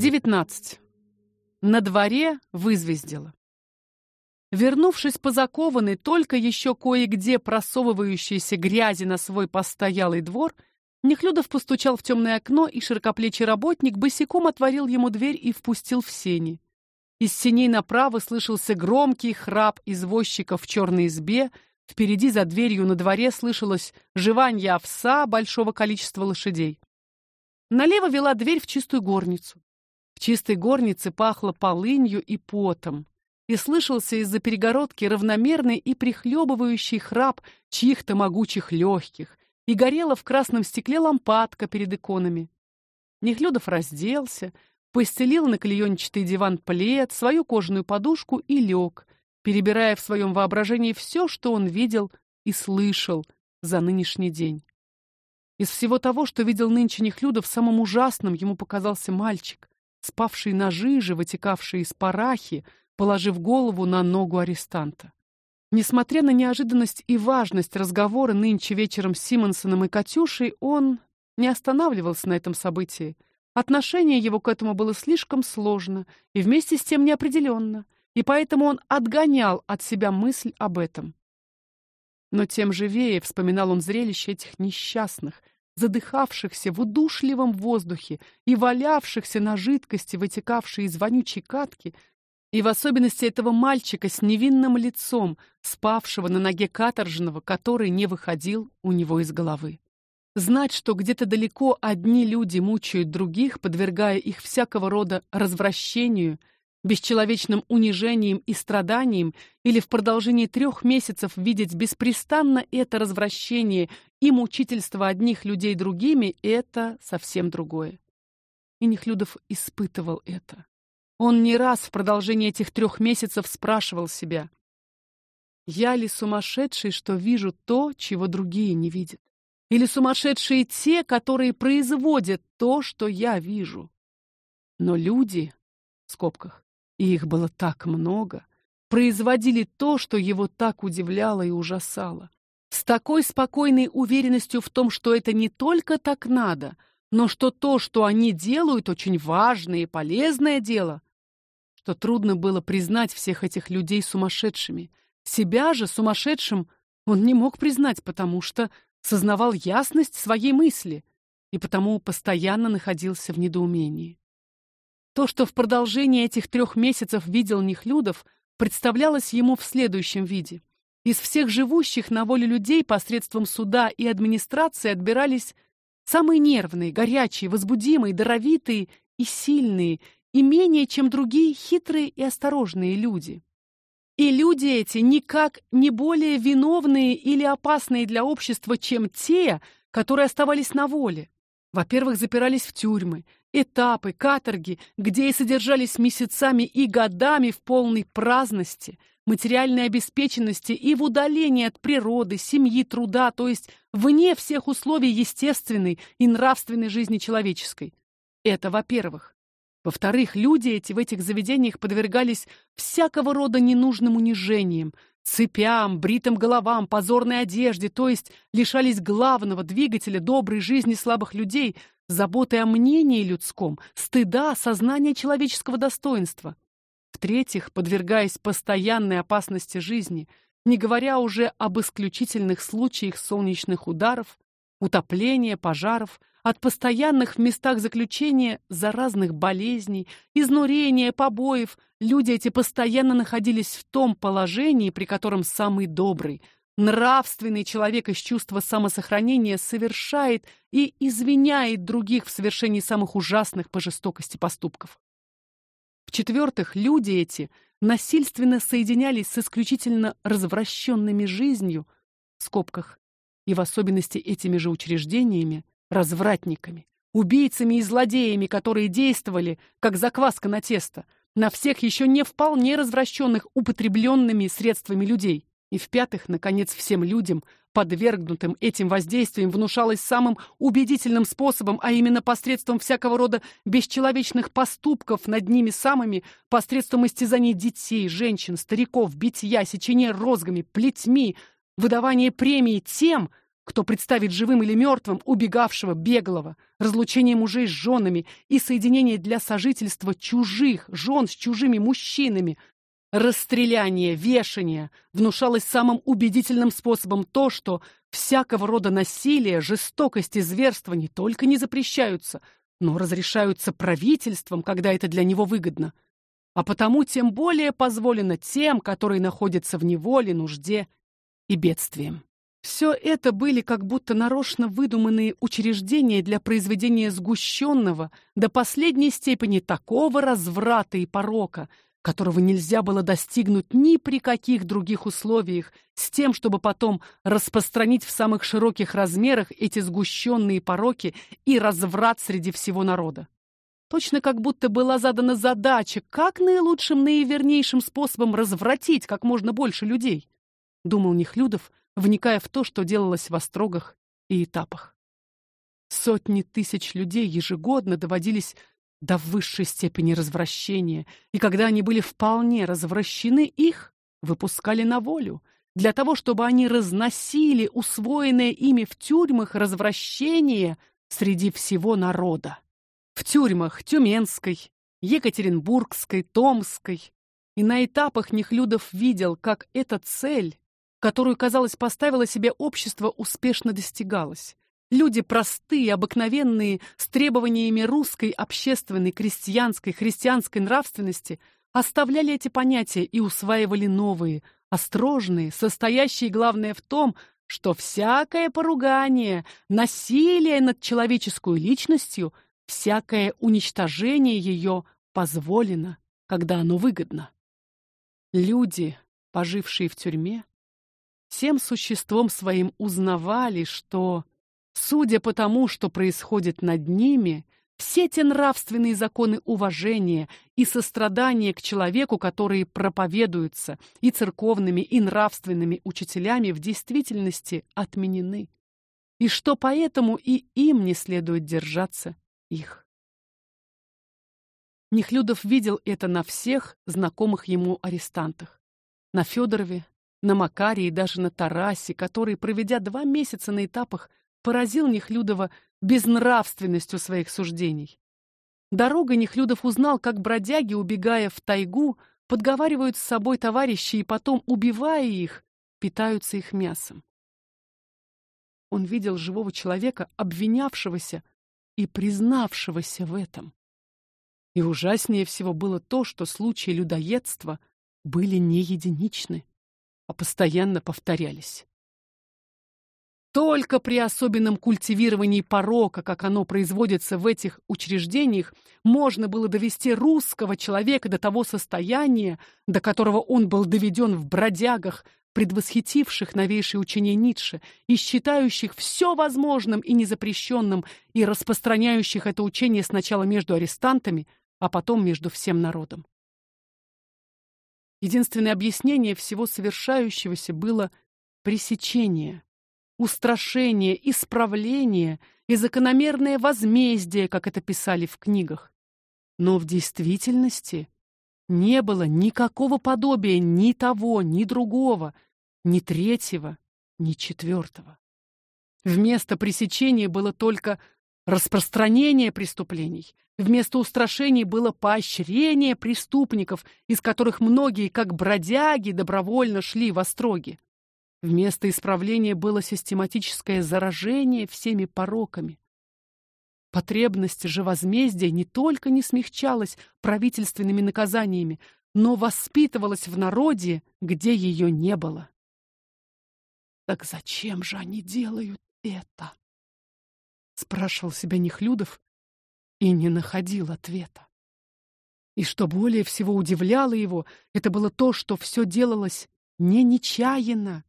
19. На дворе вызвездило. Вернувшись по закованной, только еще кое-где просовывающейся грязи на свой постоялый двор, Нехлюдов постучал в темное окно, и широкоплечий работник босиком отворил ему дверь и впустил в сени. Из сеней направо слышался громкий храп извозчика в черной избе, впереди за дверью на дворе слышалось жеванье овса большого количества лошадей. Налево вела дверь в чистую горницу. В чистой горнице пахло полынью и потом, и слышался из-за перегородки равномерный и прихлебывающий храп чьих-то могучих легких, и горела в красном стекле лампадка перед иконами. Нехлюдов разделся, постелил на клеенчатый диван плед, свою кожаную подушку и лег, перебирая в своем воображении все, что он видел и слышал за нынешний день. Из всего того, что видел нынче Нехлюдов, самым ужасным ему показался мальчик, спавший на жиже, вытекавший из парахи, положив голову на ногу арестанта. Несмотря на неожиданность и важность разговора нынче вечером с Симонсоном и Катюшей, он не останавливался на этом событии. Отношение его к этому было слишком сложно и вместе с тем неопределенно, и поэтому он отгонял от себя мысль об этом. Но тем живее вспоминал он зрелище этих несчастных, задыхавшихся в удушливом воздухе и валявшихся на жидкости, вытекавшей из вонючей катки, и в особенности этого мальчика с невинным лицом, спавшего на ноге каторжного, который не выходил у него из головы. Знать, что где-то далеко одни люди мучают других, подвергая их всякого рода развращению, бесчеловечным унижением и страданием, или в продолжении трех месяцев видеть беспрестанно это развращение и мучительство одних людей другими это совсем другое. И Нехлюдов испытывал это. Он не раз в продолжении этих трех месяцев спрашивал себя: я ли сумасшедший, что вижу то, чего другие не видят? Или сумасшедшие те, которые производят то, что я вижу? Но люди, в скобках, и их было так много, производили то, что его так удивляло и ужасало. С такой спокойной уверенностью в том, что это не только так надо, но что то, что они делают, очень важное и полезное дело, что трудно было признать всех этих людей сумасшедшими. Себя же сумасшедшим он не мог признать, потому что сознавал ясность своей мысли и потому постоянно находился в недоумении. То, что в продолжении этих трех месяцев видел Нехлюдов, представлялось ему в следующем виде. Из всех живущих на воле людей посредством суда и администрации отбирались самые нервные, горячие, возбудимые, даровитые и сильные, и менее, чем другие, хитрые и осторожные люди. И люди эти никак не более виновные или опасные для общества, чем те, которые оставались на воле. Во-первых, запирались в тюрьмы, этапы, каторги, где и содержались месяцами и годами в полной праздности, материальной обеспеченности и в удалении от природы, семьи, труда, то есть вне всех условий естественной и нравственной жизни человеческой. Это, во-первых. Во-вторых, люди эти в этих заведениях подвергались всякого рода ненужным унижениям, цепям, бритым головам, позорной одежде, то есть лишались главного двигателя доброй жизни слабых людей, заботы о мнении людском, стыда, сознания человеческого достоинства. В-третьих, подвергаясь постоянной опасности жизни, не говоря уже об исключительных случаях солнечных ударов, утопления, пожаров, от постоянных в местах заключения заразных болезней, изнурения, побоев, люди эти постоянно находились в том положении, при котором самый добрый, нравственный человек из чувства самосохранения совершает и извиняет других в совершении самых ужасных по жестокости поступков. В-четвертых, люди эти насильственно соединялись с исключительно развращенными жизнью, в скобках, и в особенности этими же учреждениями, развратниками, убийцами и злодеями, которые действовали как закваска на тесто на всех еще не вполне развращенных употребленными средствами людей. И в-пятых, наконец, всем людям, подвергнутым этим воздействиям, внушалось самым убедительным способом, а именно посредством всякого рода бесчеловечных поступков над ними самыми, посредством истязаний детей, женщин, стариков, битья, сечения розгами, плетьми, выдавания премий тем, кто представит живым или мертвым убегавшего, беглого, разлучение мужей с женами и соединение для сожительства чужих жен с чужими мужчинами, расстреляние, вешание внушалось самым убедительным способом то, что всякого рода насилие, жестокость и зверство не только не запрещаются, но разрешаются правительством, когда это для него выгодно. А потому тем более позволено тем, которые находятся в неволе, нужде и бедствием. Все это были как будто нарочно выдуманные учреждения для произведения сгущенного до последней степени такого разврата и порока, которого нельзя было достигнуть ни при каких других условиях, с тем, чтобы потом распространить в самых широких размерах эти сгущенные пороки и разврат среди всего народа. Точно как будто была задана задача, как наилучшим, наивернейшим способом развратить как можно больше людей, думал Нехлюдов, вникая в то, что делалось в острогах и этапах. Сотни тысяч людей ежегодно доводились до высшей степени развращения, и когда они были вполне развращены, их выпускали на волю, для того, чтобы они разносили усвоенное ими в тюрьмах развращение среди всего народа. В тюрьмах Тюменской, Екатеринбургской, Томской и на этапах Нехлюдов видел, как эта цель, которую, казалось, поставило себе общество, успешно достигалась. Люди простые, обыкновенные, с требованиями русской общественной, крестьянской, христианской нравственности оставляли эти понятия и усваивали новые, острожные, состоящие главное в том, что всякое поругание, насилие над человеческую личностью, всякое уничтожение ее позволено, когда оно выгодно. Люди, пожившие в тюрьме, всем существом своим узнавали, что Судя по тому, что происходит над ними, все те нравственные законы уважения и сострадания к человеку, которые проповедуются и церковными, и нравственными учителями, в действительности отменены, и что поэтому и им не следует держаться их. Нехлюдов видел это на всех знакомых ему арестантах: на Федорове, на Макаре и даже на Тарасе, который, проведя два месяца на этапах, поразил Нехлюдова безнравственностью своих суждений. Дорога Нехлюдов узнал, как бродяги, убегая в тайгу, подговаривают с собой товарищей и потом, убивая их, питаются их мясом. Он видел живого человека, обвинявшегося и признавшегося в этом. И ужаснее всего было то, что случаи людоедства были не единичны, а постоянно повторялись. Только при особенном культивировании порока, как оно производится в этих учреждениях, можно было довести русского человека до того состояния, до которого он был доведен в бродягах, предвосхитивших новейшие учения Ницше и считающих все возможным и незапрещенным и распространяющих это учение сначала между арестантами, а потом между всем народом. Единственное объяснение всего совершающегося было пресечение устрашение, исправление и закономерное возмездие, как это писали в книгах. Но в действительности не было никакого подобия ни того, ни другого, ни третьего, ни четвертого. Вместо пресечения было только распространение преступлений. Вместо устрашений было поощрение преступников, из которых многие, как бродяги, добровольно шли в остроги. Вместо исправления было систематическое заражение всеми пороками. Потребность же возмездия не только не смягчалась правительственными наказаниями, но воспитывалась в народе, где ее не было. Так зачем же они делают это? Спрашивал себя Нехлюдов и не находил ответа. И что более всего удивляло его, это было то, что все делалось не нечаянно,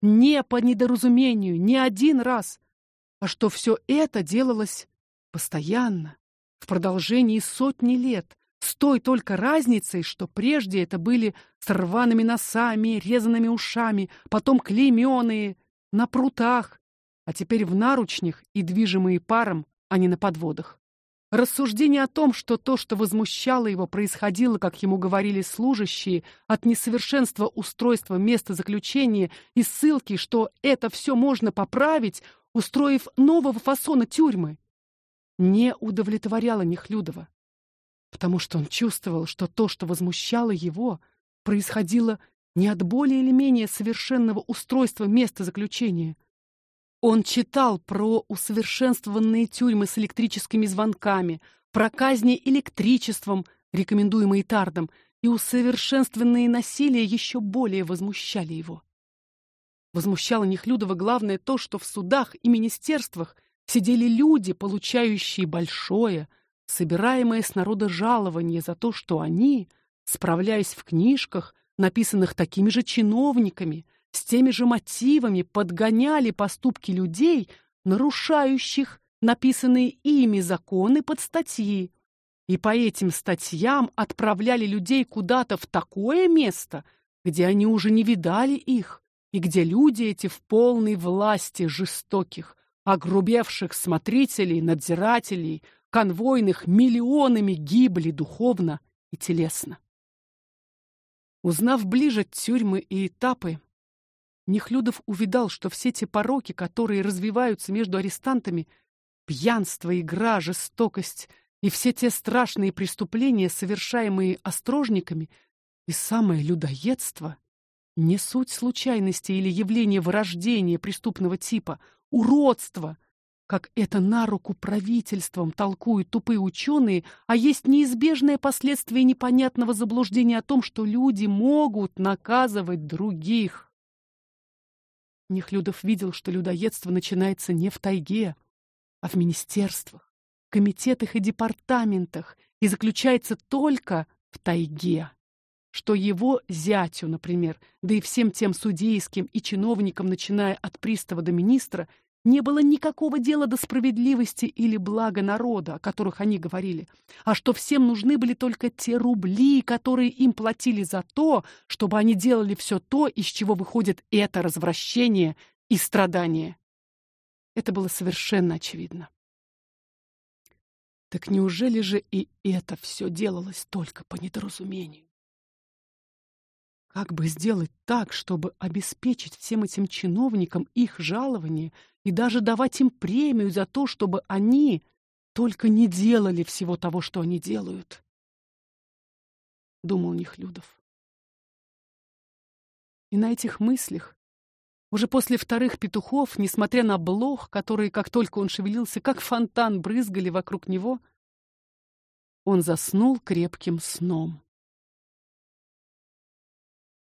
не по недоразумению, не один раз, а что все это делалось постоянно, в продолжении сотни лет, с той только разницей, что прежде это были с рваными носами, резаными ушами, потом клеймёные на прутах, а теперь в наручнях и движимые паром, а не на подводах. Рассуждение о том, что то, что возмущало его, происходило, как ему говорили служащие, от несовершенства устройства места заключения и ссылки, что это все можно поправить, устроив нового фасона тюрьмы, не удовлетворяло Нехлюдова, потому что он чувствовал, что то, что возмущало его, происходило не от более или менее совершенного устройства места заключения. Он читал про усовершенствованные тюрьмы с электрическими звонками, про казни электричеством, рекомендуемые Тардом, и усовершенствованные насилия еще более возмущали его. Возмущало Нехлюдова главное то, что в судах и министерствах сидели люди, получающие большое, собираемое с народа жалование за то, что они, справляясь в книжках, написанных такими же чиновниками, с теми же мотивами подгоняли поступки людей, нарушающих написанные ими законы под статьи, и по этим статьям отправляли людей куда-то в такое место, где они уже не видали их, и где люди эти в полной власти жестоких, огрубевших смотрителей, надзирателей, конвойных миллионами гибли духовно и телесно. Узнав ближе тюрьмы и этапы, Нехлюдов увидал, что все те пороки, которые развиваются между арестантами, пьянство, игра, жестокость и все те страшные преступления, совершаемые острожниками, и самое людоедство, не суть случайности или явление вырождения преступного типа, уродство, как это на руку правительствам толкуют тупые ученые, а есть неизбежное последствие непонятного заблуждения о том, что люди могут наказывать других. Нехлюдов видел, что людоедство начинается не в тайге, а в министерствах, комитетах и департаментах и заключается только в тайге. Что его зятю, например, да и всем тем судейским и чиновникам, начиная от пристава до министра, не было никакого дела до справедливости или блага народа, о которых они говорили, а что всем нужны были только те рубли, которые им платили за то, чтобы они делали все то, из чего выходит это развращение и страдание. Это было совершенно очевидно. Так неужели же и это все делалось только по недоразумению? Как бы сделать так, чтобы обеспечить всем этим чиновникам их жалование и даже давать им премию за то, чтобы они только не делали всего того, что они делают? Думал Нехлюдов. И на этих мыслях, уже после вторых петухов, несмотря на блох, которые, как только он шевелился, как фонтан брызгали вокруг него, он заснул крепким сном.